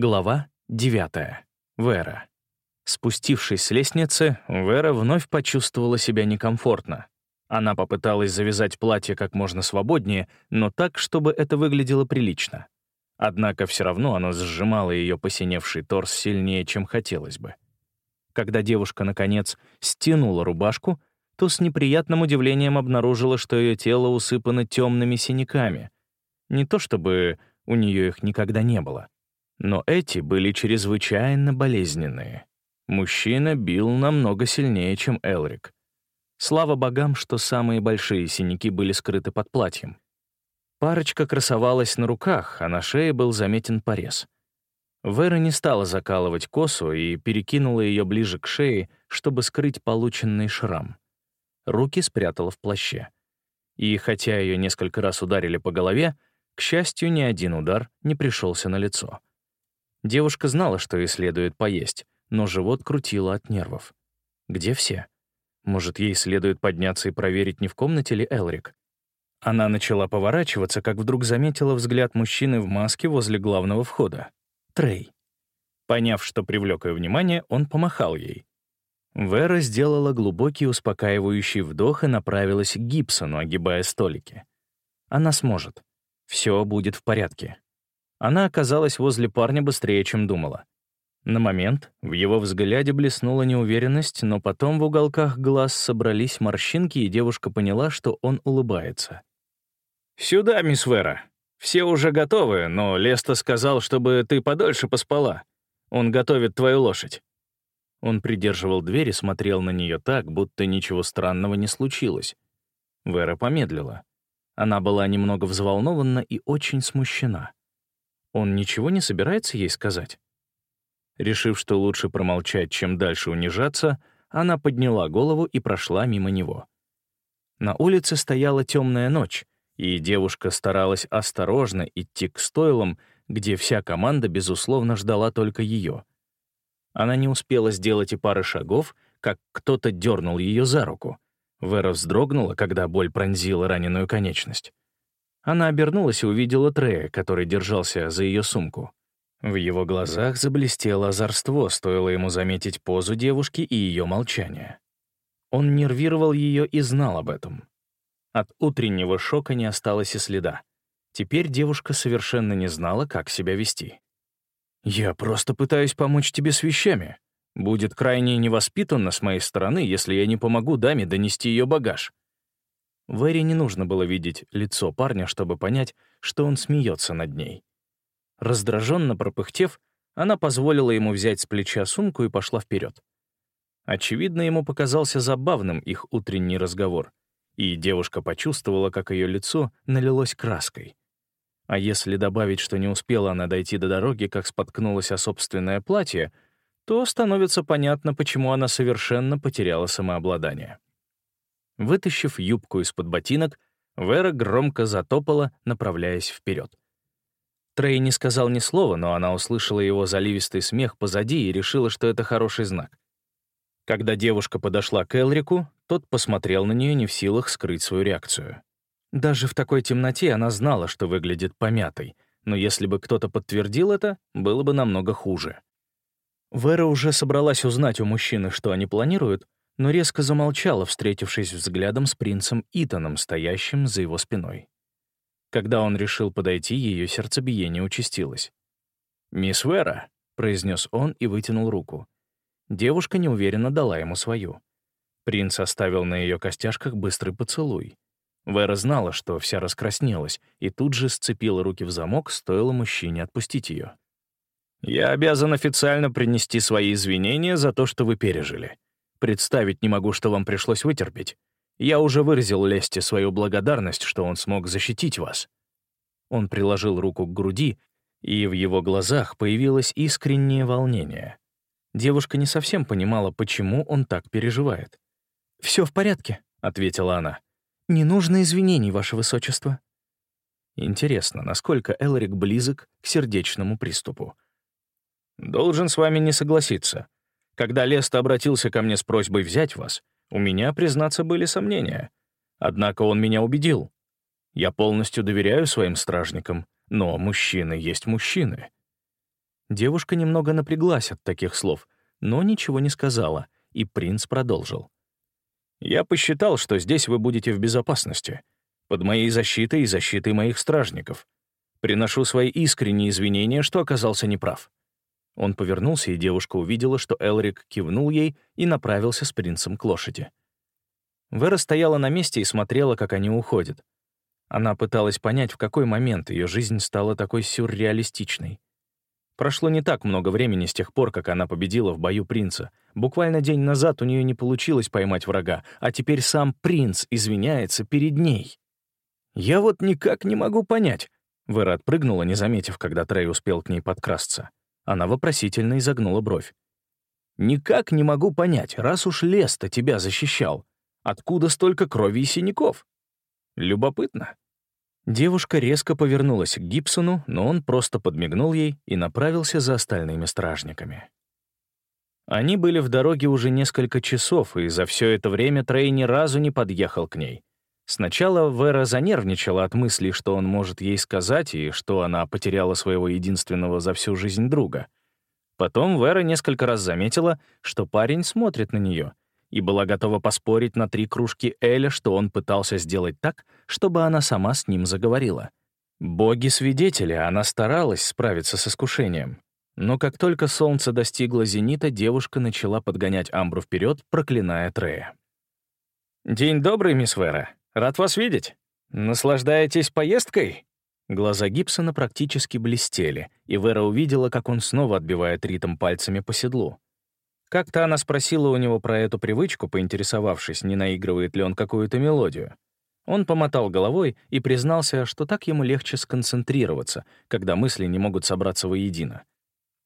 Глава 9. Вера. Спустившись с лестницы, Вера вновь почувствовала себя некомфортно. Она попыталась завязать платье как можно свободнее, но так, чтобы это выглядело прилично. Однако все равно оно сжимало ее посиневший торс сильнее, чем хотелось бы. Когда девушка, наконец, стянула рубашку, то с неприятным удивлением обнаружила, что ее тело усыпано темными синяками. Не то чтобы у нее их никогда не было — но эти были чрезвычайно болезненные. Мужчина бил намного сильнее, чем Элрик. Слава богам, что самые большие синяки были скрыты под платьем. Парочка красовалась на руках, а на шее был заметен порез. Вера не стала закалывать косу и перекинула ее ближе к шее, чтобы скрыть полученный шрам. Руки спрятала в плаще. И хотя ее несколько раз ударили по голове, к счастью, ни один удар не пришелся на лицо. Девушка знала, что ей следует поесть, но живот крутило от нервов. Где все? Может, ей следует подняться и проверить, не в комнате ли Элрик? Она начала поворачиваться, как вдруг заметила взгляд мужчины в маске возле главного входа. Трей. Поняв, что привлек ее внимание, он помахал ей. Вера сделала глубокий успокаивающий вдох и направилась к Гибсону, огибая столики. Она сможет. Все будет в порядке. Она оказалась возле парня быстрее, чем думала. На момент в его взгляде блеснула неуверенность, но потом в уголках глаз собрались морщинки, и девушка поняла, что он улыбается. «Сюда, мисс Вера. Все уже готовы, но Леста сказал, чтобы ты подольше поспала. Он готовит твою лошадь». Он придерживал дверь и смотрел на нее так, будто ничего странного не случилось. Вера помедлила. Она была немного взволнована и очень смущена. Он ничего не собирается ей сказать? Решив, что лучше промолчать, чем дальше унижаться, она подняла голову и прошла мимо него. На улице стояла темная ночь, и девушка старалась осторожно идти к стойлам, где вся команда, безусловно, ждала только ее. Она не успела сделать и пары шагов, как кто-то дернул ее за руку. Вера вздрогнула, когда боль пронзила раненую конечность. Она обернулась и увидела Трея, который держался за ее сумку. В его глазах заблестело озорство, стоило ему заметить позу девушки и ее молчание. Он нервировал ее и знал об этом. От утреннего шока не осталось и следа. Теперь девушка совершенно не знала, как себя вести. «Я просто пытаюсь помочь тебе с вещами. Будет крайне невоспитанно с моей стороны, если я не помогу даме донести ее багаж», Вэри не нужно было видеть лицо парня, чтобы понять, что он смеется над ней. Раздраженно пропыхтев, она позволила ему взять с плеча сумку и пошла вперед. Очевидно, ему показался забавным их утренний разговор, и девушка почувствовала, как ее лицо налилось краской. А если добавить, что не успела она дойти до дороги, как споткнулась о собственное платье, то становится понятно, почему она совершенно потеряла самообладание. Вытащив юбку из-под ботинок, Вера громко затопала, направляясь вперед. Трей не сказал ни слова, но она услышала его заливистый смех позади и решила, что это хороший знак. Когда девушка подошла к Элрику, тот посмотрел на нее не в силах скрыть свою реакцию. Даже в такой темноте она знала, что выглядит помятой, но если бы кто-то подтвердил это, было бы намного хуже. Вера уже собралась узнать у мужчины, что они планируют, но резко замолчала, встретившись взглядом с принцем Итаном, стоящим за его спиной. Когда он решил подойти, ее сердцебиение участилось. «Мисс Вера», — произнес он и вытянул руку. Девушка неуверенно дала ему свою. Принц оставил на ее костяшках быстрый поцелуй. Вера знала, что вся раскраснелась, и тут же сцепила руки в замок, стоило мужчине отпустить ее. «Я обязан официально принести свои извинения за то, что вы пережили. Представить не могу, что вам пришлось вытерпеть. Я уже выразил Лесте свою благодарность, что он смог защитить вас». Он приложил руку к груди, и в его глазах появилось искреннее волнение. Девушка не совсем понимала, почему он так переживает. «Все в порядке», — ответила она. «Не нужно извинений, Ваше Высочество». Интересно, насколько Элрик близок к сердечному приступу. «Должен с вами не согласиться. Когда Леста обратился ко мне с просьбой взять вас, у меня, признаться, были сомнения. Однако он меня убедил. Я полностью доверяю своим стражникам, но мужчины есть мужчины. Девушка немного напряглась от таких слов, но ничего не сказала, и принц продолжил. «Я посчитал, что здесь вы будете в безопасности, под моей защитой и защитой моих стражников. Приношу свои искренние извинения, что оказался неправ». Он повернулся, и девушка увидела, что Элрик кивнул ей и направился с принцем к лошади. Вера стояла на месте и смотрела, как они уходят. Она пыталась понять, в какой момент ее жизнь стала такой сюрреалистичной. Прошло не так много времени с тех пор, как она победила в бою принца. Буквально день назад у нее не получилось поймать врага, а теперь сам принц извиняется перед ней. «Я вот никак не могу понять». Вера отпрыгнула, не заметив, когда Трей успел к ней подкрасться. Она вопросительно изогнула бровь. «Никак не могу понять, раз уж лес-то тебя защищал, откуда столько крови и синяков?» Любопытно. Девушка резко повернулась к Гибсону, но он просто подмигнул ей и направился за остальными стражниками. Они были в дороге уже несколько часов, и за все это время Трей ни разу не подъехал к ней. Сначала Вера занервничала от мысли, что он может ей сказать, и что она потеряла своего единственного за всю жизнь друга. Потом Вера несколько раз заметила, что парень смотрит на нее — и была готова поспорить на три кружки Эля, что он пытался сделать так, чтобы она сама с ним заговорила. Боги-свидетели, она старалась справиться с искушением. Но как только солнце достигло зенита, девушка начала подгонять Амбру вперед, проклиная Трея. «День добрый, мисс Вера. Рад вас видеть. Наслаждаетесь поездкой?» Глаза Гибсона практически блестели, и Вера увидела, как он снова отбивает ритм пальцами по седлу. Как-то она спросила у него про эту привычку, поинтересовавшись, не наигрывает ли он какую-то мелодию. Он помотал головой и признался, что так ему легче сконцентрироваться, когда мысли не могут собраться воедино.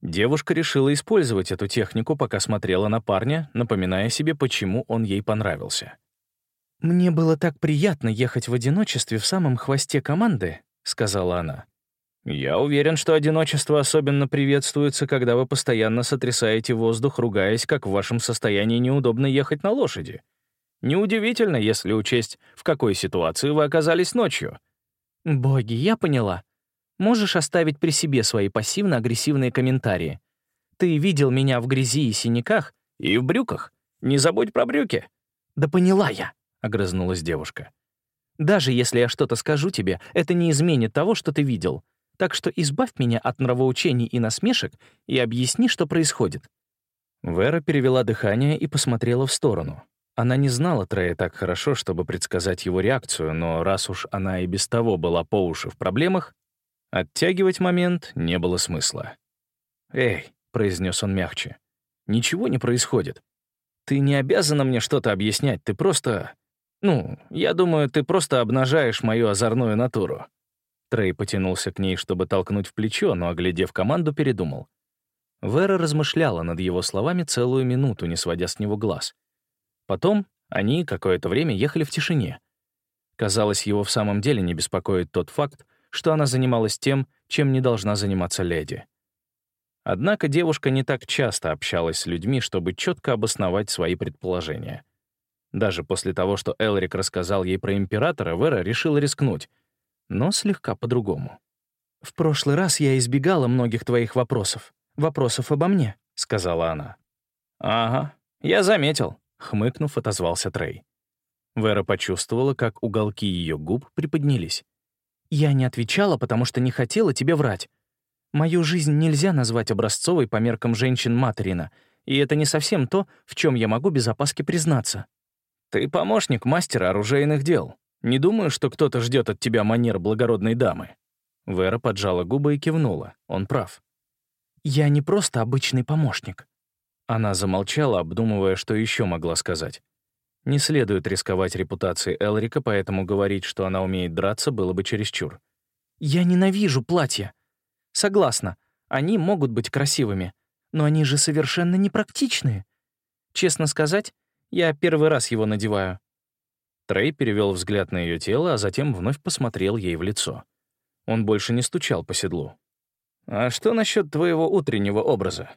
Девушка решила использовать эту технику, пока смотрела на парня, напоминая себе, почему он ей понравился. «Мне было так приятно ехать в одиночестве в самом хвосте команды», — сказала она. Я уверен, что одиночество особенно приветствуется, когда вы постоянно сотрясаете воздух, ругаясь, как в вашем состоянии неудобно ехать на лошади. Неудивительно, если учесть, в какой ситуации вы оказались ночью. Боги, я поняла. Можешь оставить при себе свои пассивно-агрессивные комментарии. Ты видел меня в грязи и синяках и в брюках. Не забудь про брюки. Да поняла я, — огрызнулась девушка. Даже если я что-то скажу тебе, это не изменит того, что ты видел. Так что избавь меня от нравоучений и насмешек и объясни, что происходит». Вера перевела дыхание и посмотрела в сторону. Она не знала Трея так хорошо, чтобы предсказать его реакцию, но раз уж она и без того была по уши в проблемах, оттягивать момент не было смысла. «Эй», — произнес он мягче, — «ничего не происходит. Ты не обязана мне что-то объяснять, ты просто... Ну, я думаю, ты просто обнажаешь мою озорную натуру. Трей потянулся к ней, чтобы толкнуть в плечо, но, оглядев команду, передумал. Вера размышляла над его словами целую минуту, не сводя с него глаз. Потом они какое-то время ехали в тишине. Казалось, его в самом деле не беспокоит тот факт, что она занималась тем, чем не должна заниматься леди. Однако девушка не так часто общалась с людьми, чтобы четко обосновать свои предположения. Даже после того, что Элрик рассказал ей про императора, Вера решила рискнуть — но слегка по-другому. «В прошлый раз я избегала многих твоих вопросов. Вопросов обо мне», — сказала она. «Ага, я заметил», — хмыкнув, отозвался Трей. Вера почувствовала, как уголки ее губ приподнялись. «Я не отвечала, потому что не хотела тебе врать. Мою жизнь нельзя назвать образцовой по меркам женщин Материна, и это не совсем то, в чем я могу без опаски признаться. Ты помощник мастера оружейных дел. Не думаю, что кто-то ждет от тебя манер благородной дамы». Вера поджала губы и кивнула. Он прав. «Я не просто обычный помощник». Она замолчала, обдумывая, что еще могла сказать. Не следует рисковать репутацией Элрика, поэтому говорить, что она умеет драться, было бы чересчур. «Я ненавижу платья. Согласна, они могут быть красивыми, но они же совершенно непрактичные. Честно сказать, я первый раз его надеваю. Трей перевел взгляд на ее тело, а затем вновь посмотрел ей в лицо. Он больше не стучал по седлу. «А что насчет твоего утреннего образа?»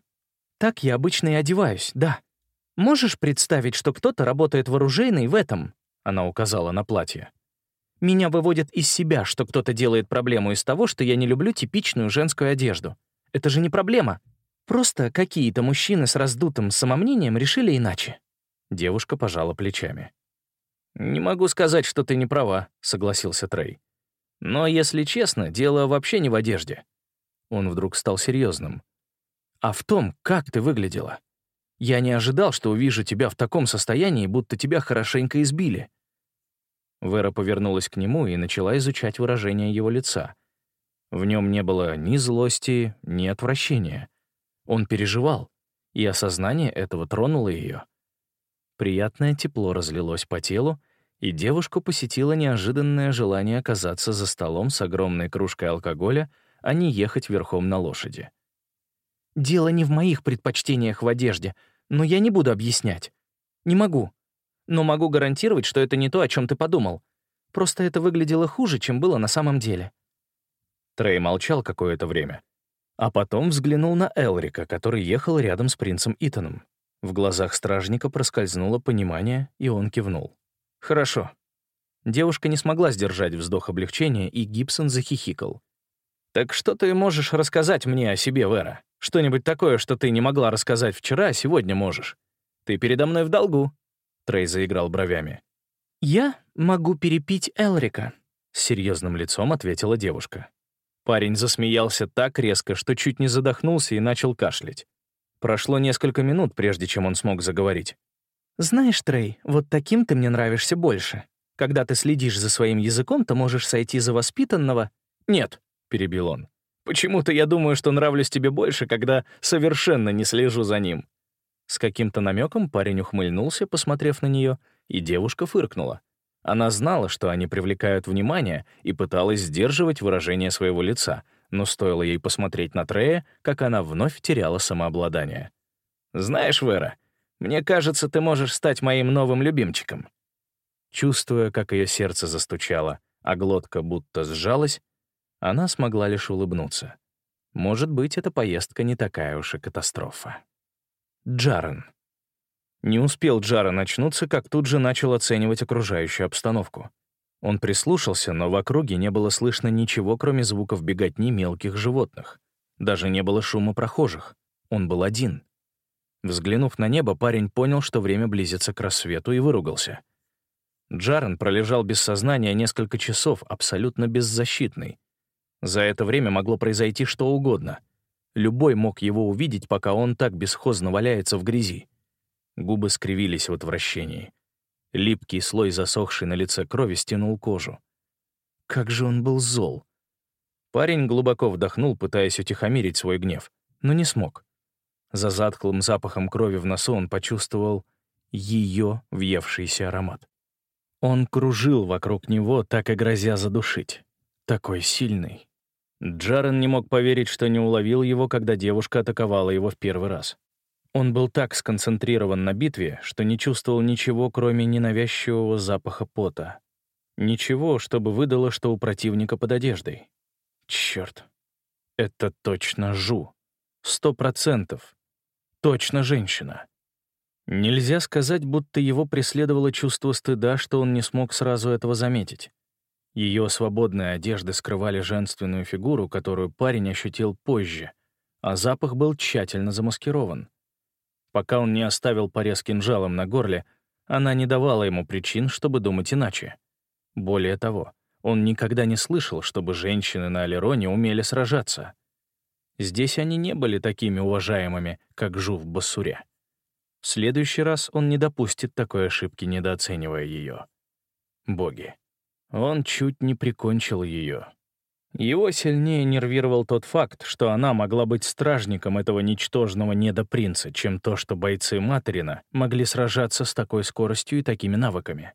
«Так я обычно и одеваюсь, да. Можешь представить, что кто-то работает в оружейной в этом?» Она указала на платье. «Меня выводит из себя, что кто-то делает проблему из того, что я не люблю типичную женскую одежду. Это же не проблема. Просто какие-то мужчины с раздутым самомнением решили иначе». Девушка пожала плечами. «Не могу сказать, что ты не права», — согласился Трей. «Но, если честно, дело вообще не в одежде». Он вдруг стал серьезным. «А в том, как ты выглядела. Я не ожидал, что увижу тебя в таком состоянии, будто тебя хорошенько избили». Вера повернулась к нему и начала изучать выражение его лица. В нем не было ни злости, ни отвращения. Он переживал, и осознание этого тронуло ее. Приятное тепло разлилось по телу, и девушку посетило неожиданное желание оказаться за столом с огромной кружкой алкоголя, а не ехать верхом на лошади. «Дело не в моих предпочтениях в одежде, но я не буду объяснять. Не могу. Но могу гарантировать, что это не то, о чем ты подумал. Просто это выглядело хуже, чем было на самом деле». Трей молчал какое-то время, а потом взглянул на Элрика, который ехал рядом с принцем Итаном. В глазах стражника проскользнуло понимание, и он кивнул. «Хорошо». Девушка не смогла сдержать вздох облегчения, и Гибсон захихикал. «Так что ты можешь рассказать мне о себе, Вера? Что-нибудь такое, что ты не могла рассказать вчера, а сегодня можешь? Ты передо мной в долгу». Трей заиграл бровями. «Я могу перепить Элрика», — с серьезным лицом ответила девушка. Парень засмеялся так резко, что чуть не задохнулся и начал кашлять. Прошло несколько минут, прежде чем он смог заговорить. «Знаешь, Трей, вот таким ты мне нравишься больше. Когда ты следишь за своим языком, то можешь сойти за воспитанного». «Нет», — перебил он. «Почему-то я думаю, что нравлюсь тебе больше, когда совершенно не слежу за ним». С каким-то намеком парень ухмыльнулся, посмотрев на нее, и девушка фыркнула. Она знала, что они привлекают внимание, и пыталась сдерживать выражение своего лица, но стоило ей посмотреть на Трея, как она вновь теряла самообладание. «Знаешь, Вера, мне кажется, ты можешь стать моим новым любимчиком». Чувствуя, как ее сердце застучало, а глотка будто сжалась, она смогла лишь улыбнуться. Может быть, эта поездка не такая уж и катастрофа. Джарен. Не успел Джарен очнуться, как тут же начал оценивать окружающую обстановку. Он прислушался, но в округе не было слышно ничего, кроме звуков беготни мелких животных. Даже не было шума прохожих. Он был один. Взглянув на небо, парень понял, что время близится к рассвету, и выругался. Джарен пролежал без сознания несколько часов, абсолютно беззащитный. За это время могло произойти что угодно. Любой мог его увидеть, пока он так бесхозно валяется в грязи. Губы скривились в отвращении. Липкий слой засохшей на лице крови стянул кожу. Как же он был зол. Парень глубоко вдохнул, пытаясь утихомирить свой гнев, но не смог. За затхлым запахом крови в носу он почувствовал ее въевшийся аромат. Он кружил вокруг него, так и грозя задушить. Такой сильный. Джарен не мог поверить, что не уловил его, когда девушка атаковала его в первый раз. Он был так сконцентрирован на битве, что не чувствовал ничего, кроме ненавязчивого запаха пота. Ничего, чтобы выдало, что у противника под одеждой. Черт, это точно Жу. Сто процентов. Точно женщина. Нельзя сказать, будто его преследовало чувство стыда, что он не смог сразу этого заметить. Ее свободные одежды скрывали женственную фигуру, которую парень ощутил позже, а запах был тщательно замаскирован. Пока он не оставил порез кинжалом на горле, она не давала ему причин, чтобы думать иначе. Более того, он никогда не слышал, чтобы женщины на Алероне умели сражаться. Здесь они не были такими уважаемыми, как Жу в Басуре. В следующий раз он не допустит такой ошибки, недооценивая ее. Боги. Он чуть не прикончил ее. Его сильнее нервировал тот факт, что она могла быть стражником этого ничтожного недопринца, чем то, что бойцы Материна могли сражаться с такой скоростью и такими навыками.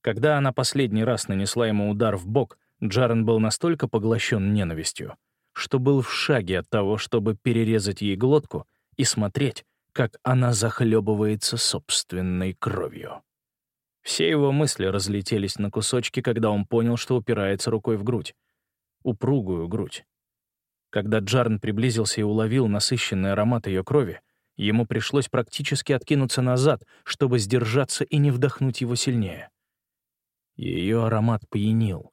Когда она последний раз нанесла ему удар в бок, Джарен был настолько поглощен ненавистью, что был в шаге от того, чтобы перерезать ей глотку и смотреть, как она захлебывается собственной кровью. Все его мысли разлетелись на кусочки, когда он понял, что упирается рукой в грудь. Упругую грудь. Когда Джарн приблизился и уловил насыщенный аромат ее крови, ему пришлось практически откинуться назад, чтобы сдержаться и не вдохнуть его сильнее. Ее аромат пьянил.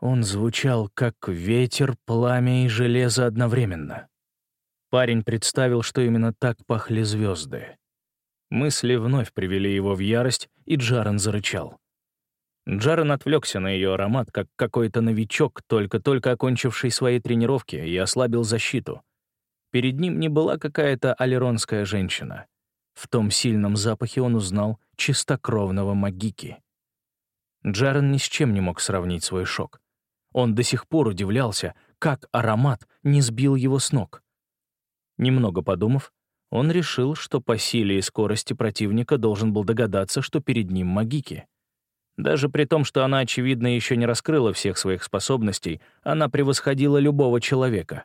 Он звучал, как ветер, пламя и железо одновременно. Парень представил, что именно так пахли звезды. Мысли вновь привели его в ярость, и Джарен зарычал. Джарен отвлекся на ее аромат, как какой-то новичок, только-только окончивший свои тренировки, и ослабил защиту. Перед ним не была какая-то алеронская женщина. В том сильном запахе он узнал чистокровного магики. Джарен ни с чем не мог сравнить свой шок. Он до сих пор удивлялся, как аромат не сбил его с ног. Немного подумав, он решил, что по силе и скорости противника должен был догадаться, что перед ним магики. Даже при том, что она, очевидно, еще не раскрыла всех своих способностей, она превосходила любого человека.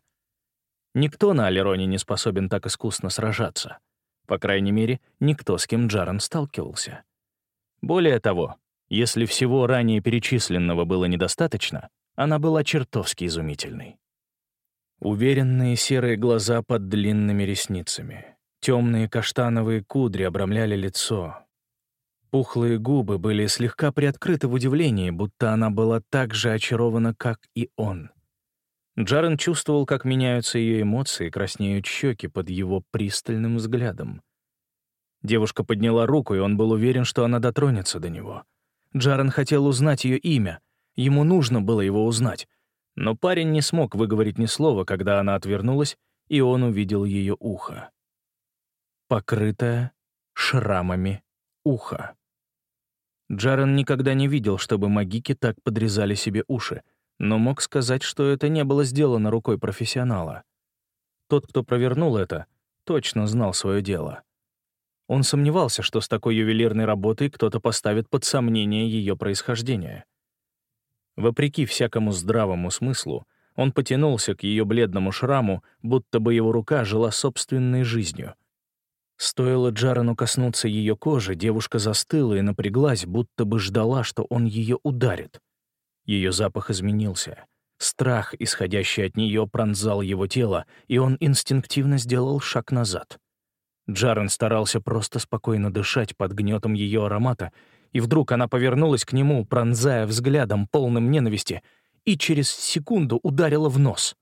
Никто на Алероне не способен так искусно сражаться. По крайней мере, никто, с кем Джаран сталкивался. Более того, если всего ранее перечисленного было недостаточно, она была чертовски изумительной. Уверенные серые глаза под длинными ресницами. Темные каштановые кудри обрамляли лицо. Пухлые губы были слегка приоткрыты в удивлении, будто она была так же очарована, как и он. Джарен чувствовал, как меняются ее эмоции, краснеют щеки под его пристальным взглядом. Девушка подняла руку, и он был уверен, что она дотронется до него. Джарен хотел узнать ее имя. Ему нужно было его узнать. Но парень не смог выговорить ни слова, когда она отвернулась, и он увидел ее ухо. Покрытое шрамами ухо. Джарен никогда не видел, чтобы магики так подрезали себе уши, но мог сказать, что это не было сделано рукой профессионала. Тот, кто провернул это, точно знал свое дело. Он сомневался, что с такой ювелирной работой кто-то поставит под сомнение ее происхождение. Вопреки всякому здравому смыслу, он потянулся к ее бледному шраму, будто бы его рука жила собственной жизнью. Стоило Джарану коснуться ее кожи, девушка застыла и напряглась, будто бы ждала, что он ее ударит. Ее запах изменился. Страх, исходящий от нее, пронзал его тело, и он инстинктивно сделал шаг назад. Джарен старался просто спокойно дышать под гнетом ее аромата, и вдруг она повернулась к нему, пронзая взглядом, полным ненависти, и через секунду ударила в нос.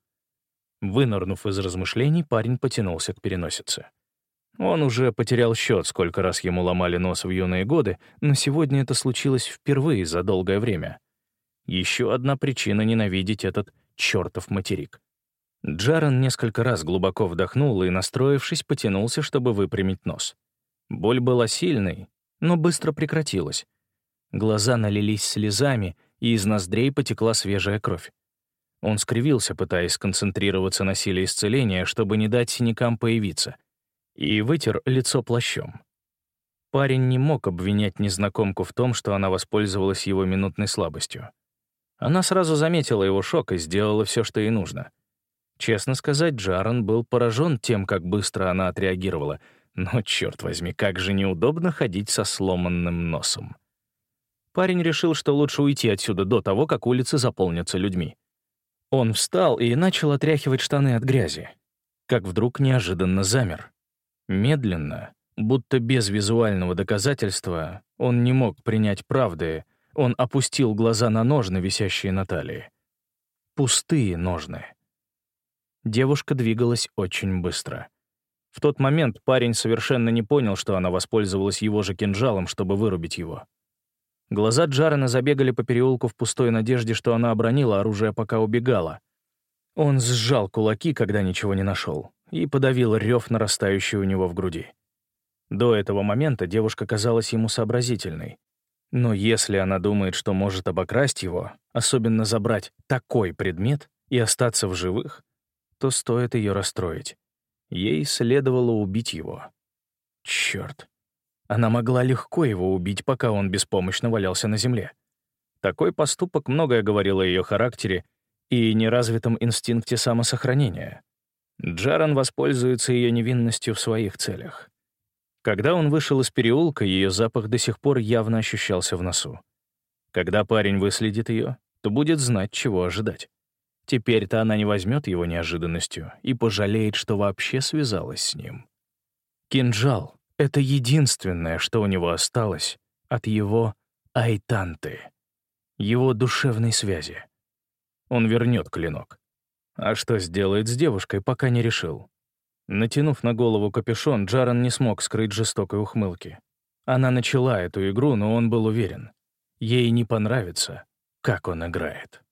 Вынырнув из размышлений, парень потянулся к переносице. Он уже потерял счет, сколько раз ему ломали нос в юные годы, но сегодня это случилось впервые за долгое время. Еще одна причина ненавидеть этот чертов материк. Джарен несколько раз глубоко вдохнул и, настроившись, потянулся, чтобы выпрямить нос. Боль была сильной, но быстро прекратилась. Глаза налились слезами, и из ноздрей потекла свежая кровь. Он скривился, пытаясь сконцентрироваться на силе исцеления, чтобы не дать синякам появиться, и вытер лицо плащом. Парень не мог обвинять незнакомку в том, что она воспользовалась его минутной слабостью. Она сразу заметила его шок и сделала все, что ей нужно. Честно сказать, Джаран был поражен тем, как быстро она отреагировала — но, черт возьми, как же неудобно ходить со сломанным носом. Парень решил, что лучше уйти отсюда до того, как улицы заполнятся людьми. Он встал и начал отряхивать штаны от грязи. Как вдруг неожиданно замер. Медленно, будто без визуального доказательства, он не мог принять правды, он опустил глаза на ножны, висящие на талии. Пустые ножны. Девушка двигалась очень быстро. В тот момент парень совершенно не понял, что она воспользовалась его же кинжалом, чтобы вырубить его. Глаза Джарена забегали по переулку в пустой надежде, что она обронила оружие, пока убегала. Он сжал кулаки, когда ничего не нашел, и подавил рев, нарастающий у него в груди. До этого момента девушка казалась ему сообразительной. Но если она думает, что может обокрасть его, особенно забрать такой предмет и остаться в живых, то стоит ее расстроить. Ей следовало убить его. Черт. Она могла легко его убить, пока он беспомощно валялся на земле. Такой поступок многое говорил о ее характере и неразвитом инстинкте самосохранения. Джаран воспользуется ее невинностью в своих целях. Когда он вышел из переулка, ее запах до сих пор явно ощущался в носу. Когда парень выследит ее, то будет знать, чего ожидать. Теперь-то она не возьмет его неожиданностью и пожалеет, что вообще связалась с ним. Кинжал — это единственное, что у него осталось от его айтанты, его душевной связи. Он вернет клинок. А что сделает с девушкой, пока не решил. Натянув на голову капюшон, Джаран не смог скрыть жестокой ухмылки. Она начала эту игру, но он был уверен. Ей не понравится, как он играет.